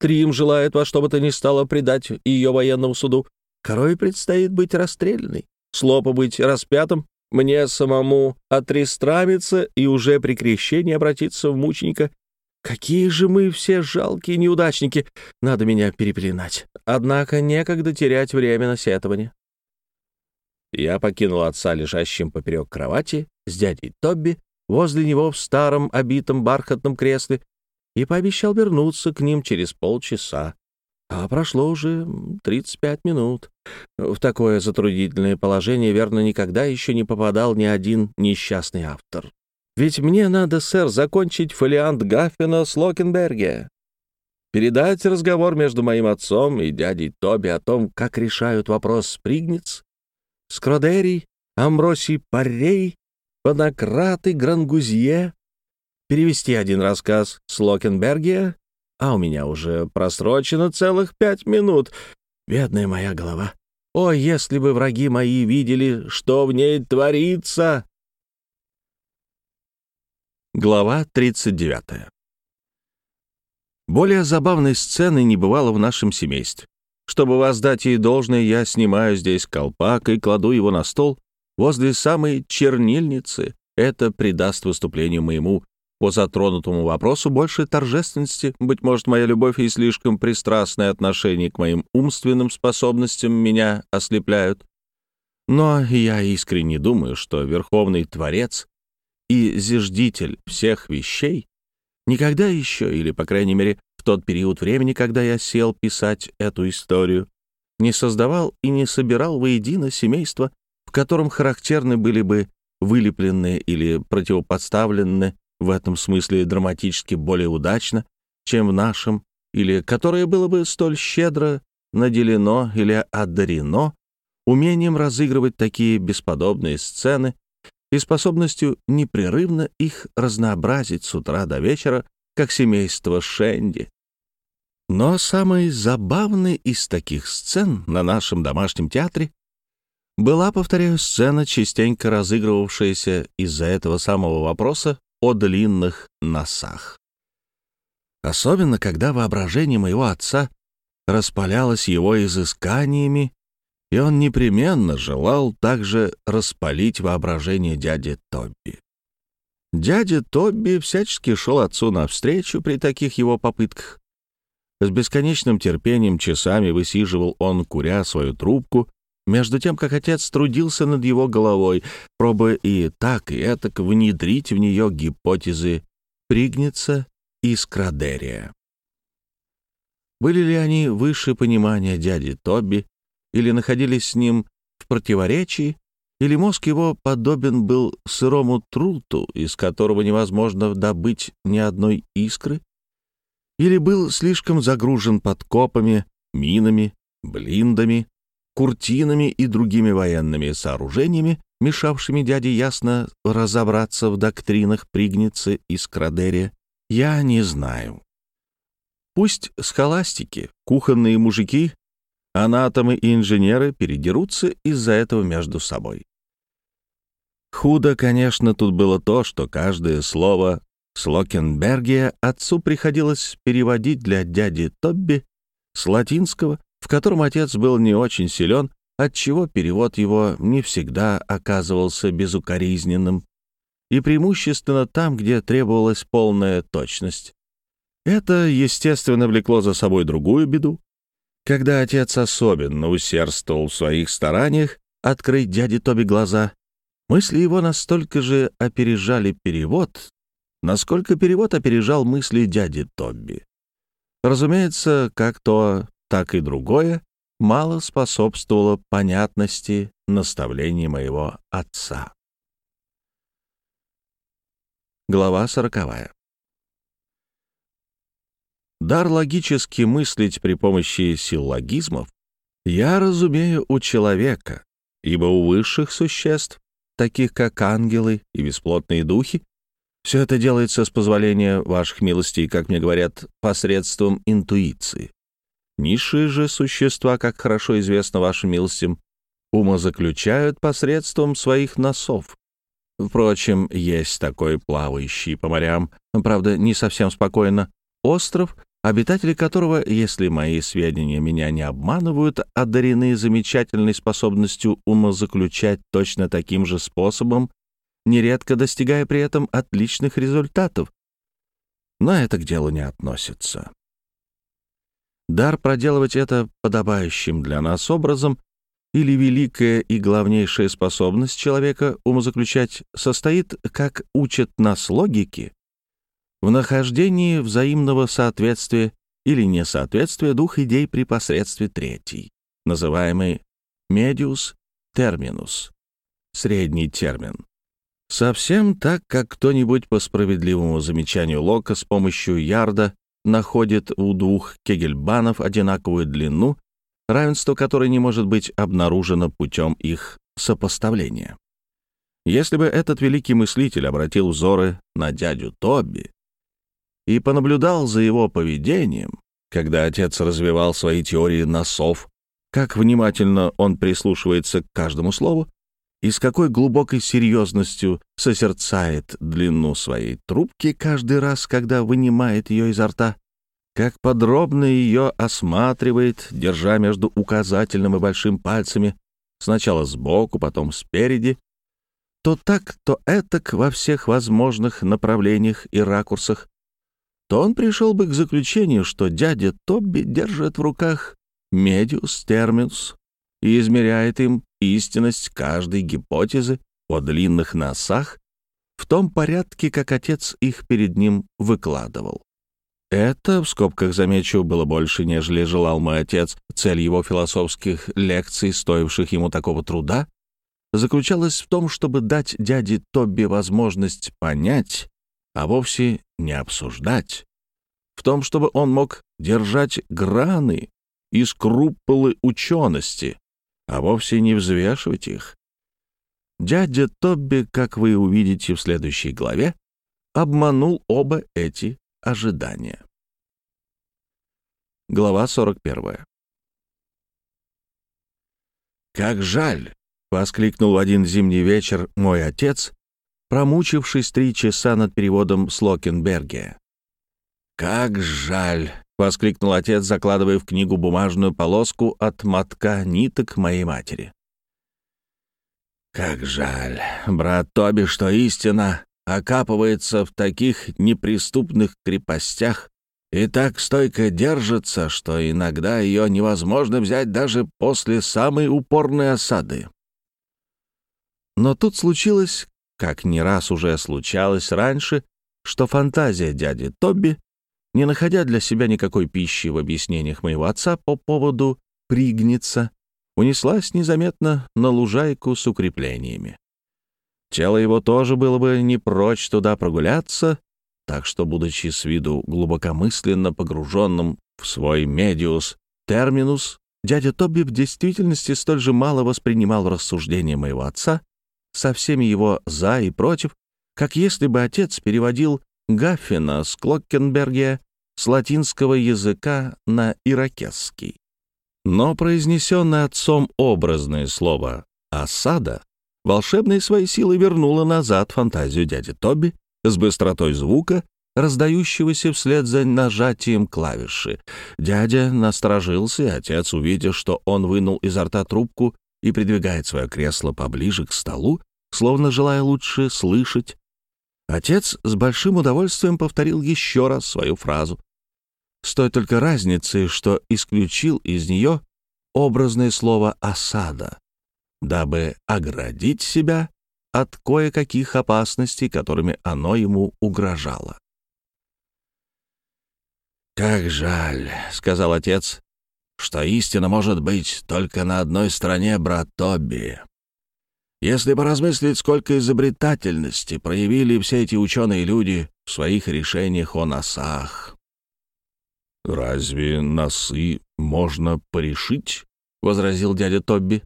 Трим желает во что бы то ни стало предать ее военному суду. Корой предстоит быть расстрелянной, Слопу быть распятым, мне самому отристрамиться и уже при крещении обратиться в мученика. Какие же мы все жалкие неудачники! Надо меня перепеленать. Однако некогда терять время на сетование. Я покинул отца, лежащим поперек кровати, с дядей Тобби, возле него в старом обитом бархатном кресле, и пообещал вернуться к ним через полчаса. А прошло уже 35 минут. В такое затруднительное положение, верно, никогда еще не попадал ни один несчастный автор. Ведь мне надо, сэр, закончить фолиант Гаффина с Локенберге. Передать разговор между моим отцом и дядей Тоби о том, как решают вопрос Пригниц, Скродерий, Амбросий Паррей, Панократ и Грангузье, перевести один рассказ с Локенбергия, а у меня уже просрочено целых пять минут. Бедная моя голова. О, если бы враги мои видели, что в ней творится!» Глава 39. Более забавной сцены не бывало в нашем семействе. Чтобы воздать ей должное, я снимаю здесь колпак и кладу его на стол возле самой чернильницы. Это придаст выступлению моему по затронутому вопросу больше торжественности, быть может, моя любовь и слишком пристрастное отношение к моим умственным способностям меня ослепляют. Но я искренне думаю, что Верховный Творец и зиждитель всех вещей никогда еще, или, по крайней мере, в тот период времени, когда я сел писать эту историю, не создавал и не собирал воедино семейство, в котором характерны были бы вылепленные или противоподставленные в этом смысле драматически более удачно, чем в нашем, или которое было бы столь щедро наделено или одарено умением разыгрывать такие бесподобные сцены и способностью непрерывно их разнообразить с утра до вечера, как семейство Шенди. Но самой забавной из таких сцен на нашем домашнем театре была, повторяю, сцена, частенько разыгрывавшаяся из-за этого самого вопроса о длинных носах. Особенно, когда воображение моего отца распалялось его изысканиями, и он непременно желал также распалить воображение дяди Тобби. Дядя Тобби всячески шел отцу навстречу при таких его попытках. С бесконечным терпением часами высиживал он, куря свою трубку, между тем, как отец трудился над его головой, пробуя и так, и этак внедрить в нее гипотезы Пригнеца и Скрадерия. Были ли они выше понимания дяди Тоби, или находились с ним в противоречии, или мозг его подобен был сырому труту, из которого невозможно добыть ни одной искры, или был слишком загружен подкопами, минами, блиндами, куртинами и другими военными сооружениями, мешавшими дяде ясно разобраться в доктринах Пригницы и Скрадерия, я не знаю. Пусть схоластики, кухонные мужики, анатомы и инженеры передерутся из-за этого между собой. Худо, конечно, тут было то, что каждое слово Слокенбергия отцу приходилось переводить для дяди Тобби с латинского, в котором отец был не очень силен, отчего перевод его не всегда оказывался безукоризненным, и преимущественно там, где требовалась полная точность. Это, естественно, влекло за собой другую беду. Когда отец особенно усердствовал в своих стараниях открыть дяде Тоби глаза, мысли его настолько же опережали перевод, насколько перевод опережал мысли дяди Тобби. Разумеется, как то, так и другое мало способствовало понятности наставлений моего отца. Глава сороковая. Дар логически мыслить при помощи силлогизмов я разумею у человека, ибо у высших существ, таких как ангелы и бесплотные духи, все это делается с позволения ваших милостей, как мне говорят, посредством интуиции. Низшие же существа, как хорошо известно вашим милостям, умозаключают посредством своих носов. Впрочем, есть такой плавающий по морям, правда, не совсем спокойно, остров, обитатели которого, если мои сведения меня не обманывают, одарены замечательной способностью умозаключать точно таким же способом, нередко достигая при этом отличных результатов. Но это к делу не относится. Дар проделывать это подобающим для нас образом или великая и главнейшая способность человека умозаключать состоит, как учат нас логики, в нахождении взаимного соответствия или несоответствия двух идей при посредстве третьей, называемой «медиус терминус» — средний термин. Совсем так, как кто-нибудь по справедливому замечанию Лока с помощью ярда находит у двух кегельбанов одинаковую длину, равенство которой не может быть обнаружено путем их сопоставления. Если бы этот великий мыслитель обратил взоры на дядю Тоби, и понаблюдал за его поведением, когда отец развивал свои теории носов, как внимательно он прислушивается к каждому слову и с какой глубокой серьезностью созерцает длину своей трубки каждый раз, когда вынимает ее изо рта, как подробно ее осматривает, держа между указательным и большим пальцами, сначала сбоку, потом спереди, то так, то этак во всех возможных направлениях и ракурсах, то он пришел бы к заключению, что дядя Тобби держит в руках медиус терминус и измеряет им истинность каждой гипотезы о длинных носах в том порядке, как отец их перед ним выкладывал. Это, в скобках замечу, было больше, нежели желал мой отец. Цель его философских лекций, стоивших ему такого труда, заключалась в том, чтобы дать дяде Тобби возможность понять, а вовсе не обсуждать. В том, чтобы он мог держать граны и скрупулы учености, а вовсе не взвешивать их. Дядя Тобби, как вы увидите в следующей главе, обманул оба эти ожидания. Глава 41. «Как жаль!» — воскликнул один зимний вечер мой отец, промучившись три часа над переводом Слокенберге. «Как жаль!» — воскликнул отец, закладывая в книгу бумажную полоску от мотка ниток моей матери. «Как жаль, брат Тоби, что истина окапывается в таких неприступных крепостях, и так стойко держится, что иногда ее невозможно взять даже после самой упорной осады. Но тут случилось, как не раз уже случалось раньше, что фантазия дяди Тобби, не находя для себя никакой пищи в объяснениях моего отца по поводу «пригнется», унеслась незаметно на лужайку с укреплениями. Тело его тоже было бы не прочь туда прогуляться, так что, будучи с виду глубокомысленно погруженным в свой медиус терминус, дядя Тоби в действительности столь же мало воспринимал рассуждения моего отца со всеми его «за» и «против», как если бы отец переводил Гаффина с Клоккенбергия с латинского языка на иракесский. Но произнесенное отцом образное слово «осада» волшебной своей силой вернуло назад фантазию дяди Тоби с быстротой звука, раздающегося вслед за нажатием клавиши. Дядя насторожился, и отец, увидев, что он вынул изо рта трубку и придвигает свое кресло поближе к столу, словно желая лучше слышать, отец с большим удовольствием повторил еще раз свою фразу. С той только разницей, что исключил из нее образное слово «осада», дабы оградить себя от кое-каких опасностей, которыми оно ему угрожало. «Как жаль», — сказал отец, — «что истина может быть только на одной стороне, брат Тобби. Если поразмыслить, сколько изобретательности проявили все эти ученые-люди в своих решениях о носах». «Разве носы можно порешить?» — возразил дядя Тобби.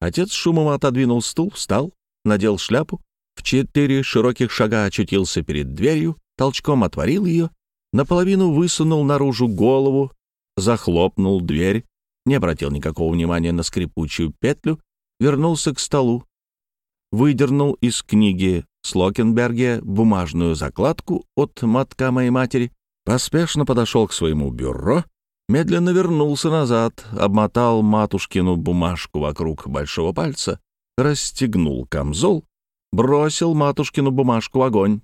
Отец шумом отодвинул стул, встал, надел шляпу, в четыре широких шага очутился перед дверью, толчком отворил ее, наполовину высунул наружу голову, захлопнул дверь, не обратил никакого внимания на скрипучую петлю, вернулся к столу, выдернул из книги Слокенберге бумажную закладку от мотка моей матери, поспешно подошел к своему бюро, медленно вернулся назад, обмотал матушкину бумажку вокруг большого пальца, расстегнул камзол, бросил матушкину бумажку в огонь,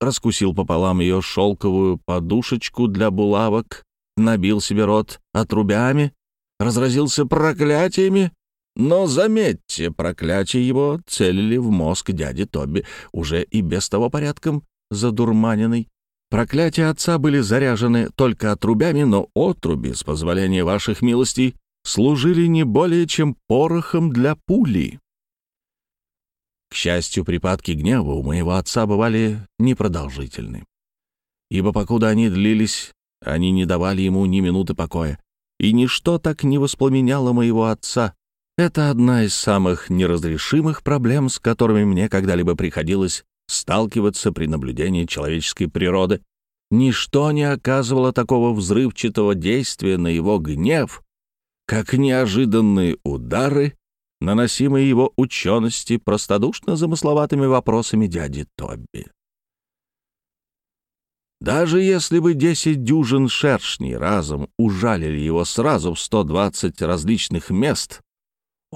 раскусил пополам ее шелковую подушечку для булавок, набил себе рот отрубями, разразился проклятиями, но, заметьте, проклятия его целили в мозг дяди Тоби, уже и без того порядком задурманенный. Проклятия отца были заряжены только отрубями, но отруби, с позволения ваших милостей, служили не более чем порохом для пули. К счастью, припадки гнева у моего отца бывали непродолжительны. Ибо покуда они длились, они не давали ему ни минуты покоя, и ничто так не воспламеняло моего отца. Это одна из самых неразрешимых проблем, с которыми мне когда-либо приходилось сталкиваться при наблюдении человеческой природы. Ничто не оказывало такого взрывчатого действия на его гнев, как неожиданные удары наносимой его учености простодушно замысловатыми вопросами дяди Тобби. Даже если бы десять дюжин шершней разом ужалили его сразу в 120 различных мест,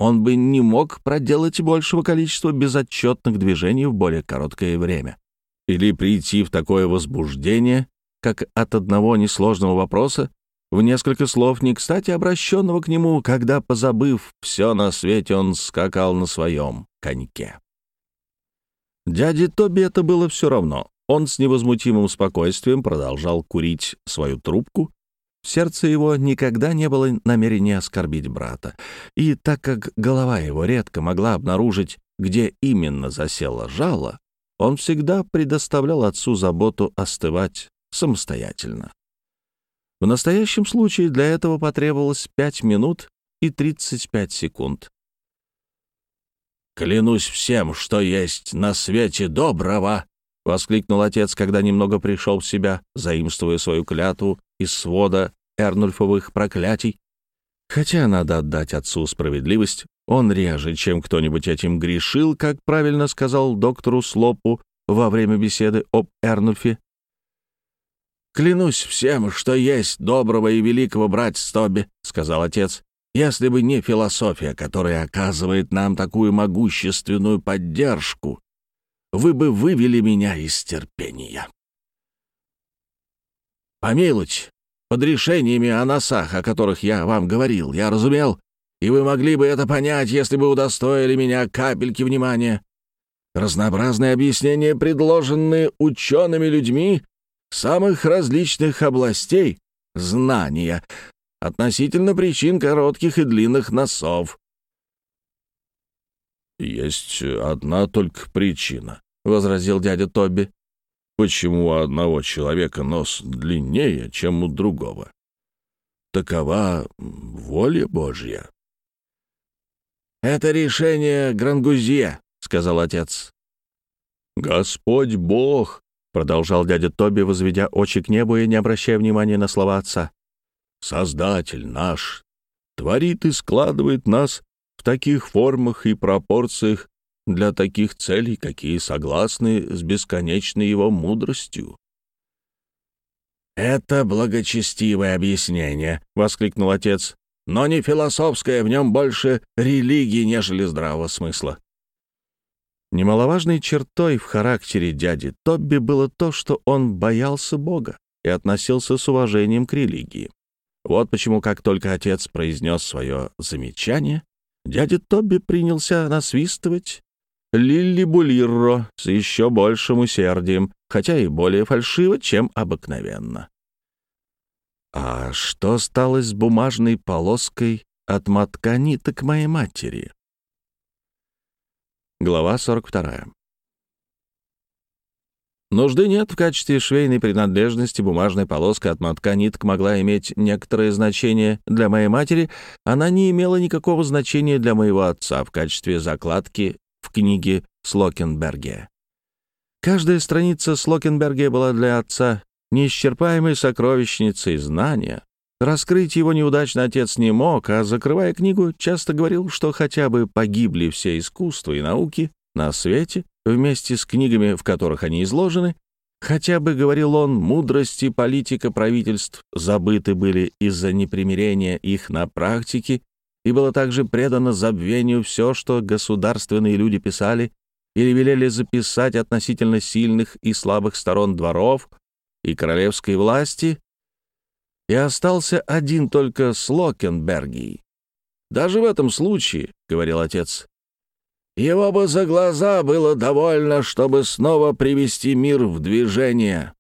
он бы не мог проделать большего количества безотчетных движений в более короткое время. Или прийти в такое возбуждение, как от одного несложного вопроса в несколько слов, не кстати обращенного к нему, когда, позабыв все на свете, он скакал на своем коньке. Дяде Тоби это было все равно. Он с невозмутимым спокойствием продолжал курить свою трубку. В сердце его никогда не было намерения оскорбить брата. И так как голова его редко могла обнаружить, где именно засело жало, он всегда предоставлял отцу заботу остывать самостоятельно. В настоящем случае для этого потребовалось 5 минут и 35 секунд. «Клянусь всем, что есть на свете доброго!» — воскликнул отец, когда немного пришел в себя, заимствуя свою клятву из свода Эрнульфовых проклятий. Хотя надо отдать отцу справедливость, он реже, чем кто-нибудь этим грешил, как правильно сказал доктору Слопу во время беседы об Эрнульфе. «Клянусь всем, что есть доброго и великого братец Тоби», — сказал отец, «если бы не философия, которая оказывает нам такую могущественную поддержку, вы бы вывели меня из терпения». Помилуйте, под решениями о носах, о которых я вам говорил, я разумел, и вы могли бы это понять, если бы удостоили меня капельки внимания. Разнообразные объяснения, предложенные учеными людьми самых различных областей знания относительно причин коротких и длинных носов. «Есть одна только причина», — возразил дядя Тоби почему у одного человека нос длиннее, чем у другого. Такова воля Божья. «Это решение Грангузье», — сказал отец. «Господь Бог», — продолжал дядя Тоби, возведя очи к небу и не обращая внимания на слова отца. «Создатель наш творит и складывает нас в таких формах и пропорциях, для таких целей, какие согласны с бесконечной его мудростью. «Это благочестивое объяснение», — воскликнул отец, «но не философское, в нем больше религии, нежели здравого смысла». Немаловажной чертой в характере дяди Тобби было то, что он боялся Бога и относился с уважением к религии. Вот почему, как только отец произнес свое замечание, дядя Тобби принялся насвистывать Лилли Булирро с еще большим усердием, хотя и более фальшиво, чем обыкновенно. А что стало с бумажной полоской от мотка ниток моей матери? Глава 42. Нужды нет в качестве швейной принадлежности. Бумажная полоска от мотка ниток могла иметь некоторое значение для моей матери. Она не имела никакого значения для моего отца в качестве закладки в книге Слокенберге. Каждая страница Слокенберге была для отца неисчерпаемой сокровищницей знания. Раскрыть его неудачно отец не мог, а, закрывая книгу, часто говорил, что хотя бы погибли все искусства и науки на свете, вместе с книгами, в которых они изложены, хотя бы, говорил он, мудрости политика правительств забыты были из-за непримирения их на практике и было также предано забвению все, что государственные люди писали или велели записать относительно сильных и слабых сторон дворов и королевской власти, и остался один только Слокенбергий. «Даже в этом случае, — говорил отец, — его бы за глаза было довольно, чтобы снова привести мир в движение.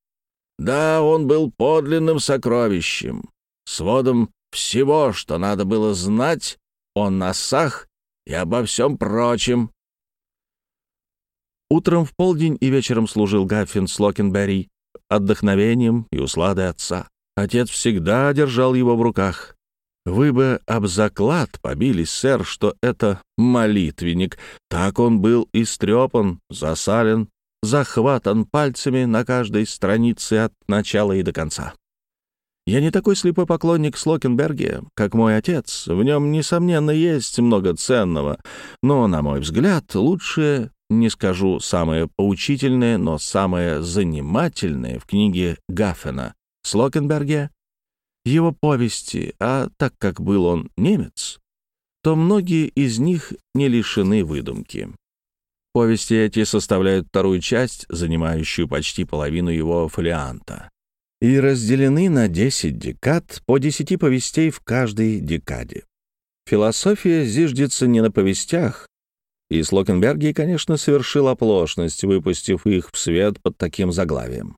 Да, он был подлинным сокровищем, сводом всего, что надо было знать о носах и обо всем прочем. Утром в полдень и вечером служил Гаффин с Локенберри отдохновением и усладой отца. Отец всегда держал его в руках. Вы бы об заклад побились, сэр, что это молитвенник. Так он был истрепан, засален, захватан пальцами на каждой странице от начала и до конца. Я не такой слепой поклонник Слокенберге, как мой отец. В нем, несомненно, есть много ценного. Но, на мой взгляд, лучше, не скажу самое поучительное, но самое занимательное в книге Гаффена Слокенберге его повести, а так как был он немец, то многие из них не лишены выдумки. Повести эти составляют вторую часть, занимающую почти половину его фолианта и разделены на 10 декад по 10 повестей в каждой декаде. Философия зиждется не на повестях, и Слокенберги, конечно, совершил оплошность, выпустив их в свет под таким заглавием.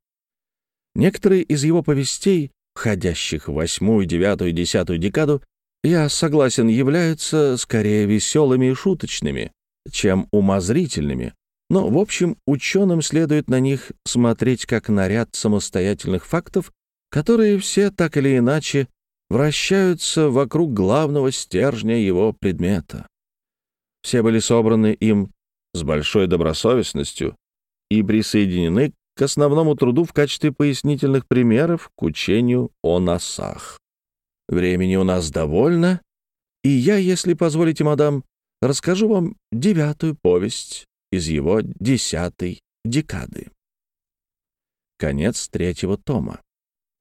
Некоторые из его повестей, входящих в восьмую, девятую десятую декаду, я согласен, являются скорее веселыми и шуточными, чем умозрительными, но, в общем, ученым следует на них смотреть как на ряд самостоятельных фактов, которые все так или иначе вращаются вокруг главного стержня его предмета. Все были собраны им с большой добросовестностью и присоединены к основному труду в качестве пояснительных примеров к учению о носах. Времени у нас довольно, и я, если позволите, мадам, расскажу вам девятую повесть из его десятой декады. Конец третьего тома.